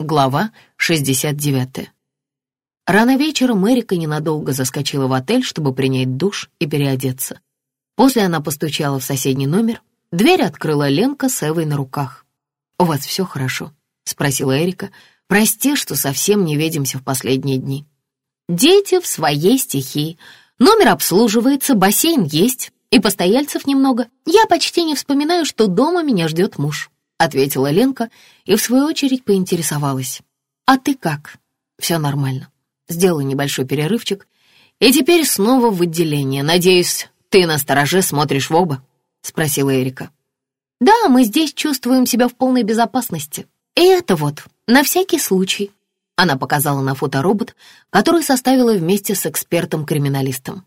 Глава 69. Рано вечером Эрика ненадолго заскочила в отель, чтобы принять душ и переодеться. После она постучала в соседний номер. Дверь открыла Ленка с Эвой на руках. «У вас все хорошо?» — спросила Эрика. «Прости, что совсем не видимся в последние дни». «Дети в своей стихии. Номер обслуживается, бассейн есть, и постояльцев немного. Я почти не вспоминаю, что дома меня ждет муж». — ответила Ленка и в свою очередь поинтересовалась. «А ты как?» «Все нормально». Сделала небольшой перерывчик. «И теперь снова в отделение. Надеюсь, ты на стороже смотришь в оба?» — спросила Эрика. «Да, мы здесь чувствуем себя в полной безопасности. И это вот, на всякий случай». Она показала на фоторобот, который составила вместе с экспертом-криминалистом.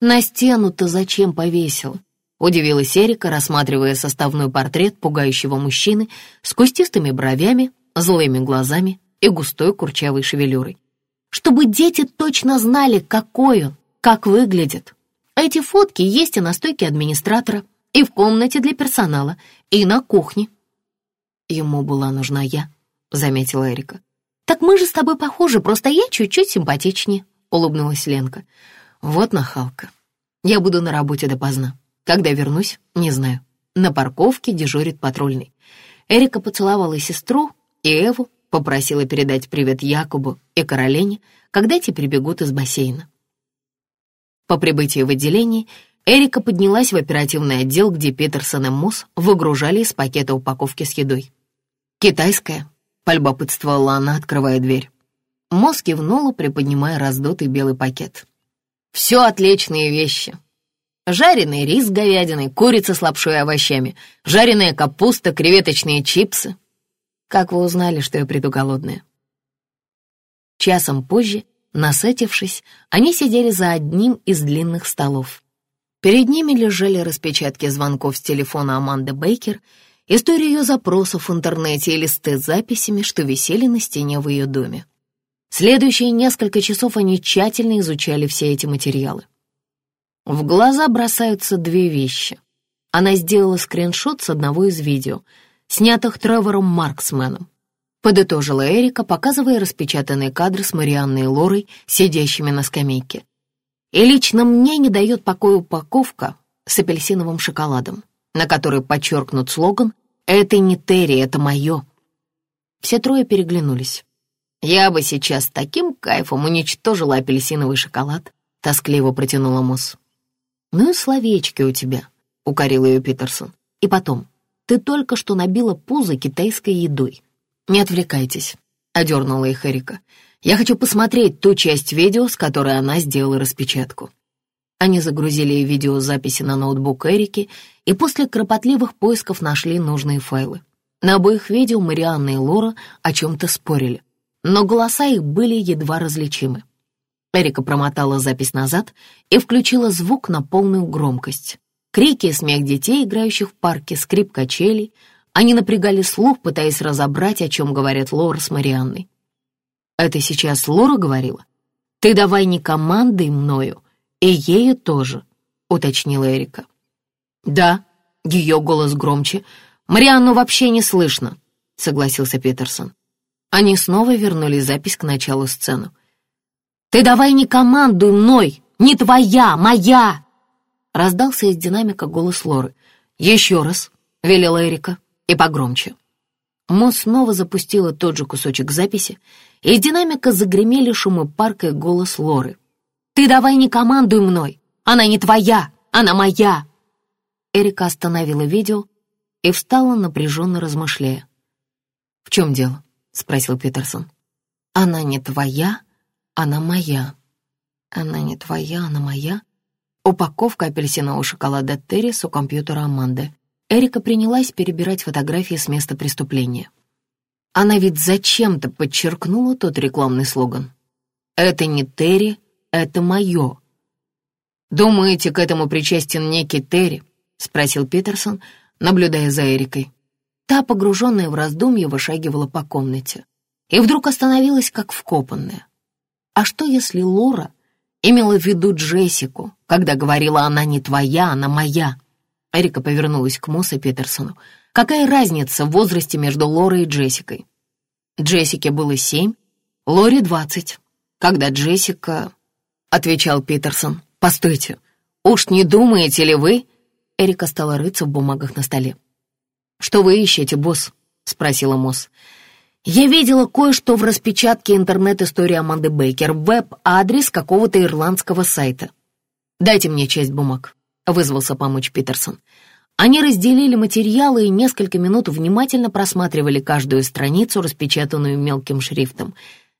«На стену-то зачем повесила?» Удивилась Эрика, рассматривая составной портрет пугающего мужчины с кустистыми бровями, злыми глазами и густой курчавой шевелюрой. Чтобы дети точно знали, какой он, как выглядит. Эти фотки есть и на стойке администратора, и в комнате для персонала, и на кухне. Ему была нужна я, заметила Эрика. «Так мы же с тобой похожи, просто я чуть-чуть симпатичнее», — улыбнулась Ленка. «Вот нахалка. Я буду на работе допоздна. Когда вернусь, не знаю. На парковке дежурит патрульный. Эрика поцеловала сестру и Эву, попросила передать привет Якубу и Каролине, когда те прибегут из бассейна. По прибытии в отделение Эрика поднялась в оперативный отдел, где Питерсон и Мосс выгружали из пакета упаковки с едой. «Китайская», — полюбопытствовала она, открывая дверь. Мосс кивнула, приподнимая раздутый белый пакет. «Все отличные вещи», Жареный рис с говядиной, курица с лапшой и овощами, жареная капуста, креветочные чипсы. Как вы узнали, что я приду голодная? Часом позже, насытившись, они сидели за одним из длинных столов. Перед ними лежали распечатки звонков с телефона Аманды Бейкер, история ее запросов в интернете и листы с записями, что висели на стене в ее доме. Следующие несколько часов они тщательно изучали все эти материалы. В глаза бросаются две вещи. Она сделала скриншот с одного из видео, снятых Тревором Марксменом. Подытожила Эрика, показывая распечатанные кадры с Марианной и Лорой, сидящими на скамейке. И лично мне не дает покоя упаковка с апельсиновым шоколадом, на которой подчеркнут слоган «Это не Терри, это мое». Все трое переглянулись. «Я бы сейчас таким кайфом уничтожила апельсиновый шоколад», — тоскливо протянула Мосс. «Ну и словечки у тебя», — укорил ее Питерсон. «И потом, ты только что набила пузо китайской едой. Не отвлекайтесь», — одернула их Эрика. «Я хочу посмотреть ту часть видео, с которой она сделала распечатку». Они загрузили видеозаписи на ноутбук Эрики и после кропотливых поисков нашли нужные файлы. На обоих видео Марианна и Лора о чем-то спорили, но голоса их были едва различимы. Эрика промотала запись назад и включила звук на полную громкость. Крики и смех детей, играющих в парке, скрип качелей. Они напрягали слух, пытаясь разобрать, о чем говорят Лора с Марианной. «Это сейчас Лора говорила? Ты давай не командой мною, и ею тоже», — уточнила Эрика. «Да», — ее голос громче. «Марианну вообще не слышно», — согласился Питерсон. Они снова вернули запись к началу сцены. «Ты давай не командуй мной! Не твоя, моя!» Раздался из динамика голос Лоры. «Еще раз!» — велела Эрика. И погромче. Мо снова запустила тот же кусочек записи, из динамика загремели шумы парка и голос Лоры. «Ты давай не командуй мной! Она не твоя! Она моя!» Эрика остановила видео и встала, напряженно размышляя. «В чем дело?» — спросил Питерсон. «Она не твоя?» Она моя. Она не твоя, она моя. Упаковка апельсинового шоколада Террис у компьютера Аманды. Эрика принялась перебирать фотографии с места преступления. Она ведь зачем-то подчеркнула тот рекламный слоган. «Это не Терри, это мое». «Думаете, к этому причастен некий Терри?» — спросил Питерсон, наблюдая за Эрикой. Та, погруженная в раздумье, вышагивала по комнате и вдруг остановилась, как вкопанная. А что, если Лора имела в виду Джессику, когда говорила «она не твоя, она моя»? Эрика повернулась к Мосс и Питерсону. Какая разница в возрасте между Лорой и Джессикой? Джессике было семь, Лори двадцать. Когда Джессика... Отвечал Питерсон. Постойте, уж не думаете ли вы... Эрика стала рыться в бумагах на столе. «Что вы ищете, босс?» — спросила Мосс. «Я видела кое-что в распечатке интернет-истории Аманды Бейкер, веб-адрес какого-то ирландского сайта. Дайте мне часть бумаг», — вызвался помочь Питерсон. Они разделили материалы и несколько минут внимательно просматривали каждую страницу, распечатанную мелким шрифтом.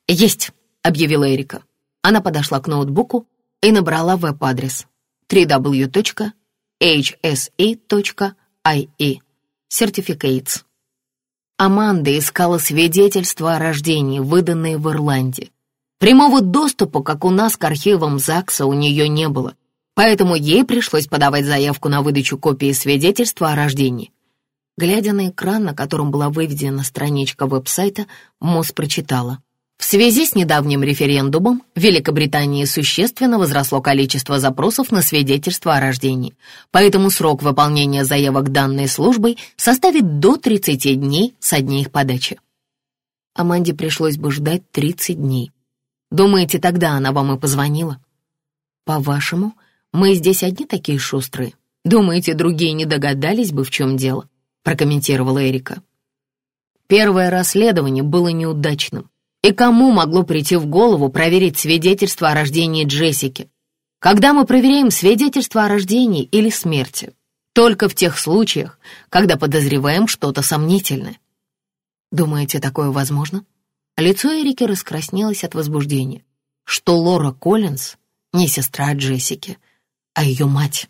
«Есть!» — объявила Эрика. Она подошла к ноутбуку и набрала веб-адрес www.hse.ie Certificates. Аманда искала свидетельства о рождении, выданные в Ирландии. Прямого доступа, как у нас, к архивам ЗАГСа у нее не было, поэтому ей пришлось подавать заявку на выдачу копии свидетельства о рождении. Глядя на экран, на котором была выведена страничка веб-сайта, Мосс прочитала. В связи с недавним референдумом в Великобритании существенно возросло количество запросов на свидетельство о рождении, поэтому срок выполнения заявок данной службой составит до 30 дней со дня их подачи. Аманде пришлось бы ждать 30 дней. Думаете, тогда она вам и позвонила? По-вашему, мы здесь одни такие шустрые? Думаете, другие не догадались бы, в чем дело? Прокомментировала Эрика. Первое расследование было неудачным. И кому могло прийти в голову проверить свидетельство о рождении Джессики? Когда мы проверяем свидетельство о рождении или смерти? Только в тех случаях, когда подозреваем что-то сомнительное. Думаете, такое возможно? Лицо Эрики раскраснелось от возбуждения. Что Лора Коллинз не сестра Джессики, а ее мать.